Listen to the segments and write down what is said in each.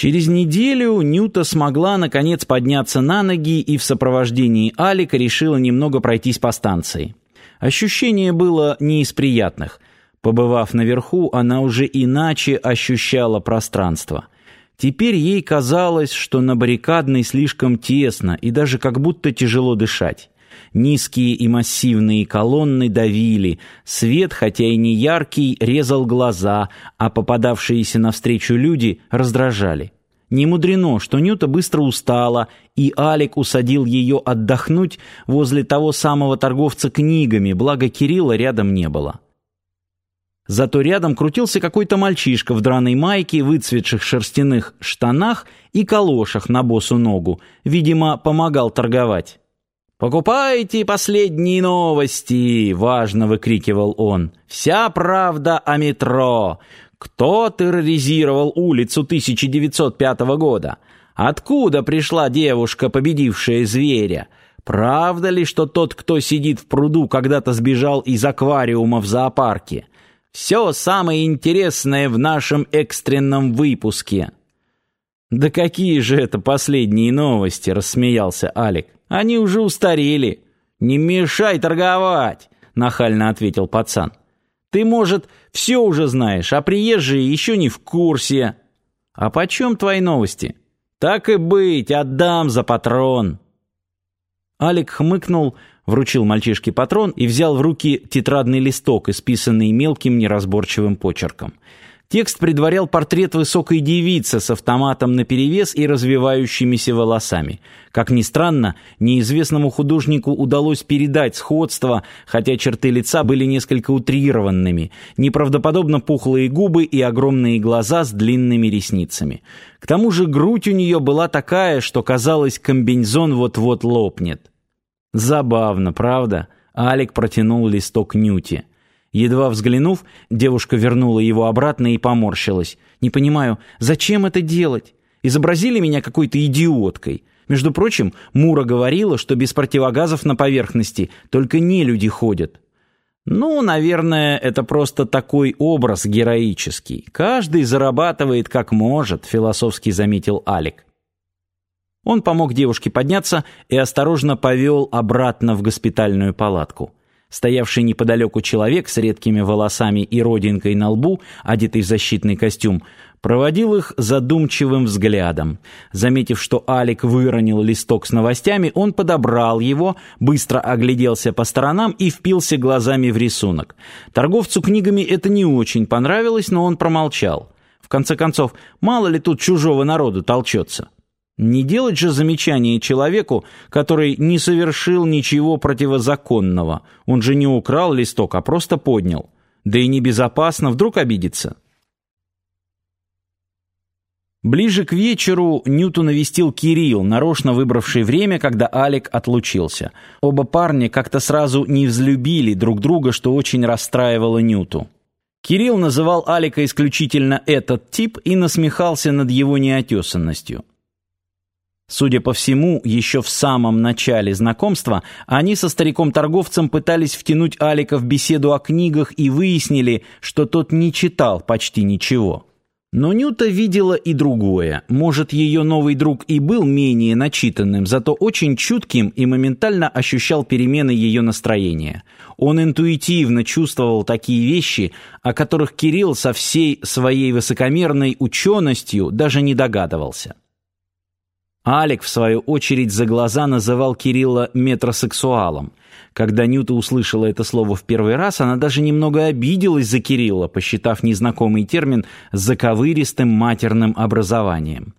Через неделю Нюта смогла наконец подняться на ноги и в сопровождении Алика решила немного пройтись по станции. Ощущение было не из приятных. Побывав наверху, она уже иначе ощущала пространство. Теперь ей казалось, что на баррикадной слишком тесно и даже как будто тяжело дышать. Низкие и массивные колонны давили, свет, хотя и не яркий, резал глаза, а попадавшиеся навстречу люди раздражали. Не мудрено, что Нюта быстро устала, и Алик усадил ее отдохнуть возле того самого торговца книгами, благо Кирилла рядом не было. Зато рядом крутился какой-то мальчишка в драной майке, выцветших шерстяных штанах и калошах на босу ногу. Видимо, помогал торговать. «Покупайте последние новости!» — важно выкрикивал он. «Вся правда о метро! Кто терроризировал улицу 1905 года? Откуда пришла девушка, победившая зверя? Правда ли, что тот, кто сидит в пруду, когда-то сбежал из аквариума в зоопарке? Все самое интересное в нашем экстренном выпуске». «Да какие же это последние новости?» — рассмеялся Алик. Они уже устарели. Не мешай торговать, нахально ответил пацан. Ты, может, все уже знаешь, а приезжие еще не в курсе. А почем твои новости? Так и быть, отдам за патрон. Алик хмыкнул, вручил мальчишке патрон и взял в руки тетрадный листок, исписанный мелким неразборчивым почерком. Текст предварял портрет высокой девицы с автоматом наперевес и развивающимися волосами. Как ни странно, неизвестному художнику удалось передать сходство, хотя черты лица были несколько утрированными, неправдоподобно пухлые губы и огромные глаза с длинными ресницами. К тому же грудь у нее была такая, что казалось, комбинезон вот-вот лопнет. Забавно, правда? Алик протянул листок Нюти. Едва взглянув, девушка вернула его обратно и поморщилась. «Не понимаю, зачем это делать? Изобразили меня какой-то идиоткой. Между прочим, Мура говорила, что без противогазов на поверхности только не люди ходят». «Ну, наверное, это просто такой образ героический. Каждый зарабатывает как может», — философски заметил Алик. Он помог девушке подняться и осторожно повел обратно в госпитальную палатку. Стоявший неподалеку человек с редкими волосами и родинкой на лбу, одетый в защитный костюм, проводил их задумчивым взглядом. Заметив, что Алик выронил листок с новостями, он подобрал его, быстро огляделся по сторонам и впился глазами в рисунок. Торговцу книгами это не очень понравилось, но он промолчал. В конце концов, мало ли тут чужого народу толчется. Не делать же замечание человеку, который не совершил ничего противозаконного. Он же не украл листок, а просто поднял. Да и небезопасно, вдруг обидится. Ближе к вечеру Ньютон навестил Кирилл, нарочно выбравший время, когда Алик отлучился. Оба парня как-то сразу не взлюбили друг друга, что очень расстраивало Ньюту. Кирилл называл Алика исключительно «этот тип» и насмехался над его неотесанностью. Судя по всему, еще в самом начале знакомства они со стариком-торговцем пытались втянуть Алика в беседу о книгах и выяснили, что тот не читал почти ничего. Но Нюта видела и другое. Может, ее новый друг и был менее начитанным, зато очень чутким и моментально ощущал перемены ее настроения. Он интуитивно чувствовал такие вещи, о которых Кирилл со всей своей высокомерной ученостью даже не догадывался. Алик, в свою очередь, за глаза называл Кирилла метросексуалом. Когда Нюта услышала это слово в первый раз, она даже немного обиделась за Кирилла, посчитав незнакомый термин заковыристым матерным образованием.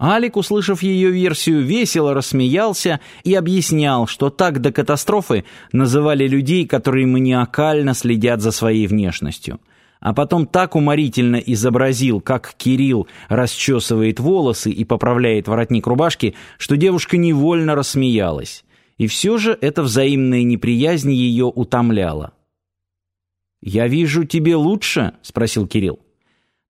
Алик, услышав ее версию, весело рассмеялся и объяснял, что так до катастрофы называли людей, которые маниакально следят за своей внешностью – а потом так уморительно изобразил, как Кирилл расчесывает волосы и поправляет воротник рубашки, что девушка невольно рассмеялась. И все же эта взаимная неприязнь ее утомляла. «Я вижу, тебе лучше?» — спросил Кирилл.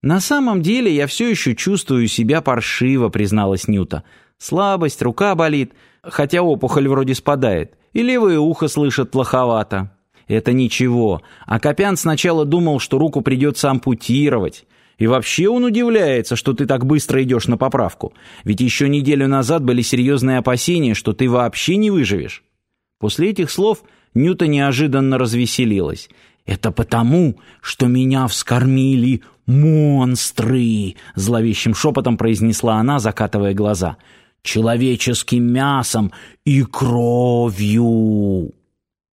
«На самом деле я все еще чувствую себя паршиво», — призналась Нюта. «Слабость, рука болит, хотя опухоль вроде спадает, и левое ухо слышит плоховато». Это ничего. А Копян сначала думал, что руку придется ампутировать. И вообще он удивляется, что ты так быстро идешь на поправку. Ведь еще неделю назад были серьезные опасения, что ты вообще не выживешь. После этих слов Нюта неожиданно развеселилась. «Это потому, что меня вскормили монстры!» Зловещим шепотом произнесла она, закатывая глаза. «Человеческим мясом и кровью!»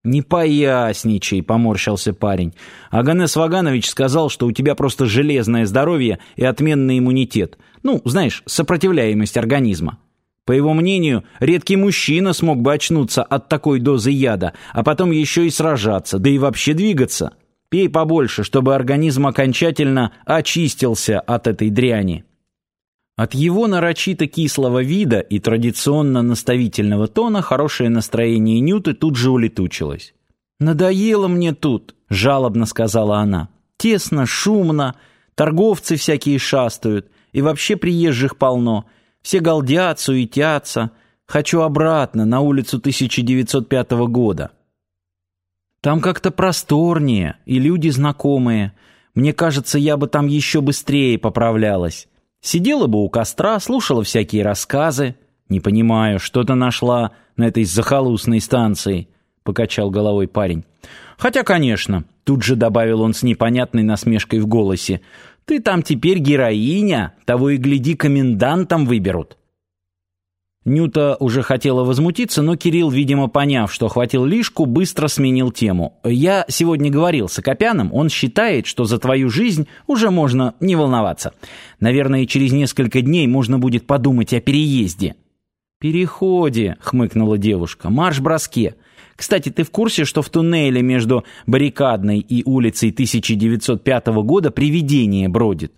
«Не поясничай», — поморщился парень. «Аганес Ваганович сказал, что у тебя просто железное здоровье и отменный иммунитет. Ну, знаешь, сопротивляемость организма. По его мнению, редкий мужчина смог бы очнуться от такой дозы яда, а потом еще и сражаться, да и вообще двигаться. Пей побольше, чтобы организм окончательно очистился от этой дряни». От его нарочито кислого вида и традиционно наставительного тона хорошее настроение Нюты тут же улетучилось. «Надоело мне тут», — жалобно сказала она. «Тесно, шумно, торговцы всякие шастают, и вообще приезжих полно. Все галдят, суетятся. Хочу обратно, на улицу 1905 года. Там как-то просторнее, и люди знакомые. Мне кажется, я бы там еще быстрее поправлялась. Сидела бы у костра, слушала всякие рассказы. Не понимаю, что ты нашла на этой захолустной станции, покачал головой парень. Хотя, конечно, тут же добавил он с непонятной насмешкой в голосе. Ты там теперь героиня, того и гляди, комендантом выберут. Нюта уже хотела возмутиться, но Кирилл, видимо, поняв, что хватил лишку, быстро сменил тему. «Я сегодня говорил с Акопяном, он считает, что за твою жизнь уже можно не волноваться. Наверное, через несколько дней можно будет подумать о переезде». «Переходе», — хмыкнула девушка, — «марш-броске. Кстати, ты в курсе, что в туннеле между Баррикадной и улицей 1905 года привидение бродит?»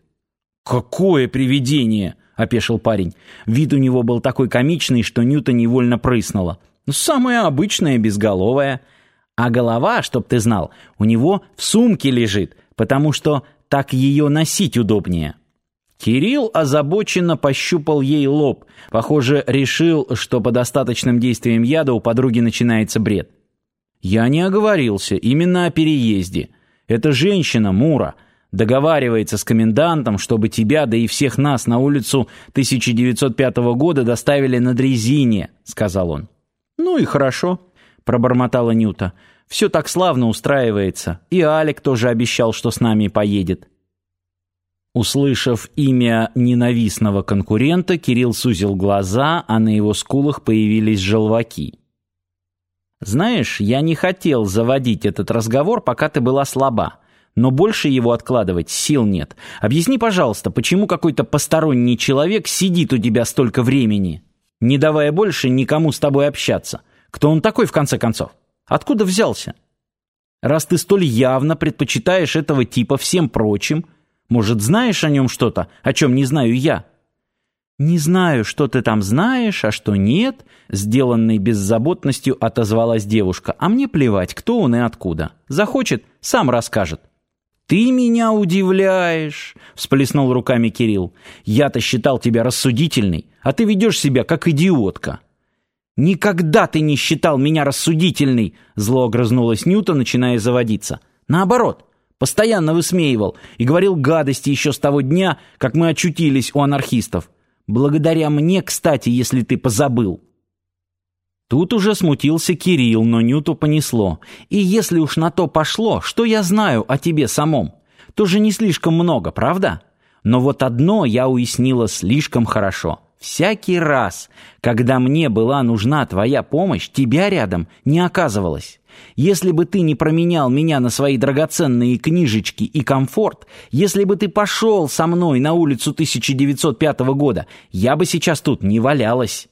«Какое привидение?» — опешил парень. Вид у него был такой комичный, что Нюта невольно прыснула. «Ну, «Самая обычная, безголовая. А голова, чтоб ты знал, у него в сумке лежит, потому что так ее носить удобнее». Кирилл озабоченно пощупал ей лоб. Похоже, решил, что по достаточным действиям яда у подруги начинается бред. «Я не оговорился, именно о переезде. Это женщина, Мура, договаривается с комендантом, чтобы тебя, да и всех нас на улицу 1905 года доставили на дрезине», — сказал он. «Ну и хорошо», — пробормотала Нюта. «Все так славно устраивается. И Алик тоже обещал, что с нами поедет». Услышав имя ненавистного конкурента, Кирилл сузил глаза, а на его скулах появились желваки. «Знаешь, я не хотел заводить этот разговор, пока ты была слаба но больше его откладывать сил нет. Объясни, пожалуйста, почему какой-то посторонний человек сидит у тебя столько времени, не давая больше никому с тобой общаться? Кто он такой, в конце концов? Откуда взялся? Раз ты столь явно предпочитаешь этого типа всем прочим, может, знаешь о нем что-то, о чем не знаю я?» «Не знаю, что ты там знаешь, а что нет», — сделанной беззаботностью отозвалась девушка. «А мне плевать, кто он и откуда. Захочет, сам расскажет». «Ты меня удивляешь», — всплеснул руками Кирилл. «Я-то считал тебя рассудительной, а ты ведешь себя как идиотка». «Никогда ты не считал меня рассудительной!» Зло огрызнулась Ньюта, начиная заводиться. «Наоборот, постоянно высмеивал и говорил гадости еще с того дня, как мы очутились у анархистов. Благодаря мне, кстати, если ты позабыл». Тут уже смутился Кирилл, но Нюту понесло. «И если уж на то пошло, что я знаю о тебе самом? Тоже не слишком много, правда? Но вот одно я уяснила слишком хорошо. Всякий раз, когда мне была нужна твоя помощь, тебя рядом не оказывалось. Если бы ты не променял меня на свои драгоценные книжечки и комфорт, если бы ты пошел со мной на улицу 1905 года, я бы сейчас тут не валялась».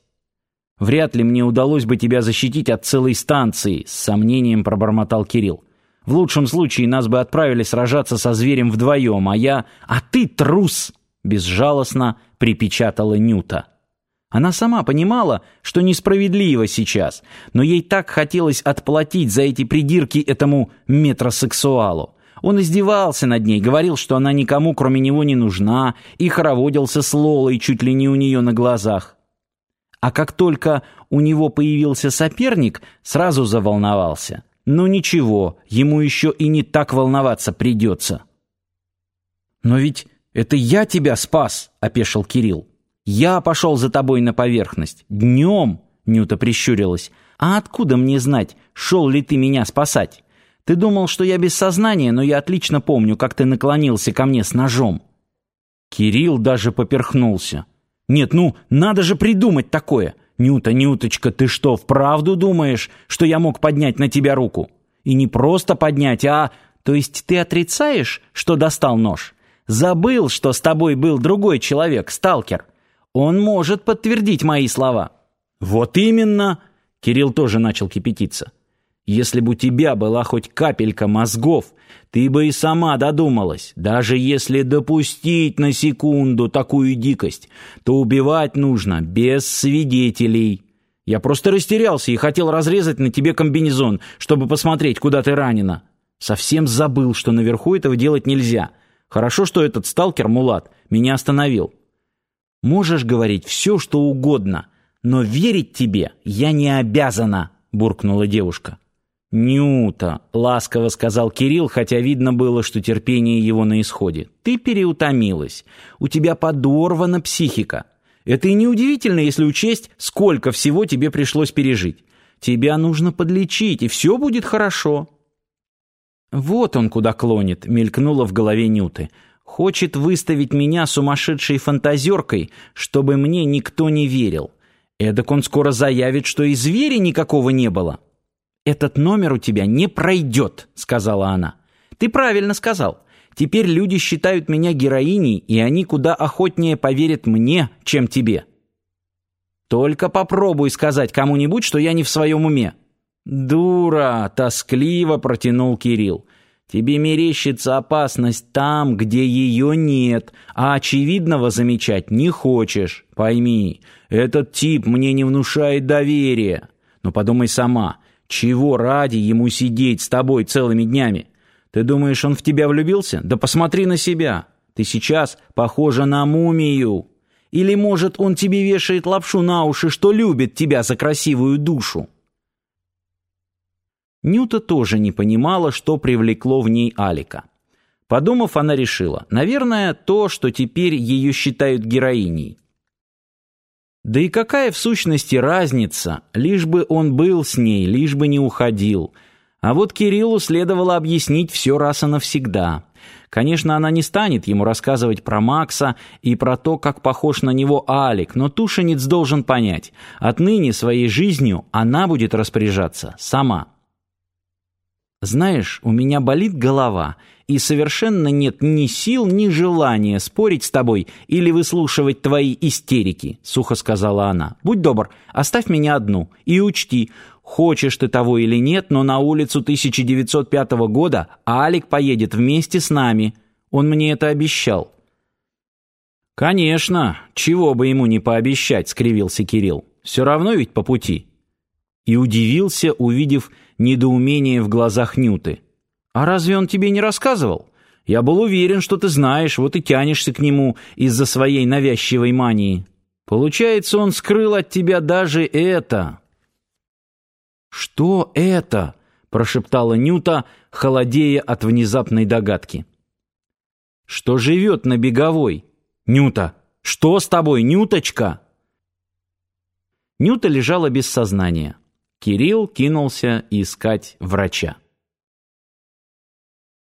Вряд ли мне удалось бы тебя защитить от целой станции, с сомнением пробормотал Кирилл. В лучшем случае нас бы отправили сражаться со зверем вдвоем, а я... А ты трус! Безжалостно припечатала Нюта. Она сама понимала, что несправедливо сейчас, но ей так хотелось отплатить за эти придирки этому метросексуалу. Он издевался над ней, говорил, что она никому, кроме него, не нужна, и хороводился с Лолой чуть ли не у нее на глазах. А как только у него появился соперник, сразу заволновался. Но ничего, ему еще и не так волноваться придется. «Но ведь «Это я тебя спас!» — опешил Кирилл. «Я пошел за тобой на поверхность. Днем!» — Нюта прищурилась. «А откуда мне знать, шел ли ты меня спасать? Ты думал, что я без сознания, но я отлично помню, как ты наклонился ко мне с ножом». Кирилл даже поперхнулся. «Нет, ну, надо же придумать такое! Нюта, Нюточка, ты что, вправду думаешь, что я мог поднять на тебя руку? И не просто поднять, а... То есть ты отрицаешь, что достал нож? Забыл, что с тобой был другой человек, сталкер? Он может подтвердить мои слова». «Вот именно!» Кирилл тоже начал кипятиться. Если бы у тебя была хоть капелька мозгов, ты бы и сама додумалась. Даже если допустить на секунду такую дикость, то убивать нужно без свидетелей. Я просто растерялся и хотел разрезать на тебе комбинезон, чтобы посмотреть, куда ты ранена. Совсем забыл, что наверху этого делать нельзя. Хорошо, что этот сталкер Мулат меня остановил. Можешь говорить все, что угодно, но верить тебе я не обязана, буркнула девушка. «Нюта», — ласково сказал Кирилл, хотя видно было, что терпение его на исходе. «Ты переутомилась. У тебя подорвана психика. Это и неудивительно, если учесть, сколько всего тебе пришлось пережить. Тебя нужно подлечить, и все будет хорошо». «Вот он куда клонит», — мелькнуло в голове Нюты. «Хочет выставить меня сумасшедшей фантазеркой, чтобы мне никто не верил. Эдак он скоро заявит, что и зверя никакого не было». «Этот номер у тебя не пройдет», — сказала она. «Ты правильно сказал. Теперь люди считают меня героиней, и они куда охотнее поверят мне, чем тебе». «Только попробуй сказать кому-нибудь, что я не в своем уме». «Дура!» — тоскливо протянул Кирилл. «Тебе мерещится опасность там, где ее нет, а очевидного замечать не хочешь. Пойми, этот тип мне не внушает доверия. Но подумай сама, чего ради ему сидеть с тобой целыми днями? Ты думаешь, он в тебя влюбился? Да посмотри на себя. Ты сейчас похожа на мумию. Или, может, он тебе вешает лапшу на уши, что любит тебя за красивую душу? Нюта тоже не понимала, что привлекло в ней Алика. Подумав, она решила, наверное, то, что теперь ее считают героиней. Да и какая в сущности разница, лишь бы он был с ней, лишь бы не уходил. А вот Кириллу следовало объяснить все раз и навсегда. Конечно, она не станет ему рассказывать про Макса и про то, как похож на него Алик, но Тушенец должен понять, отныне своей жизнью она будет распоряжаться сама. «Знаешь, у меня болит голова, и совершенно нет ни сил, ни желания спорить с тобой или выслушивать твои истерики», — сухо сказала она. «Будь добр, оставь меня одну и учти, хочешь ты того или нет, но на улицу 1905 года Алик поедет вместе с нами. Он мне это обещал». «Конечно, чего бы ему не пообещать», — скривился Кирилл. «Все равно ведь по пути» и удивился, увидев недоумение в глазах Нюты. «А разве он тебе не рассказывал? Я был уверен, что ты знаешь, вот и тянешься к нему из-за своей навязчивой мании. Получается, он скрыл от тебя даже это». «Что это?» — прошептала Нюта, холодея от внезапной догадки. «Что живет на беговой? Нюта, что с тобой, Нюточка?» Нюта лежала без сознания. Кирилл кинулся искать врача.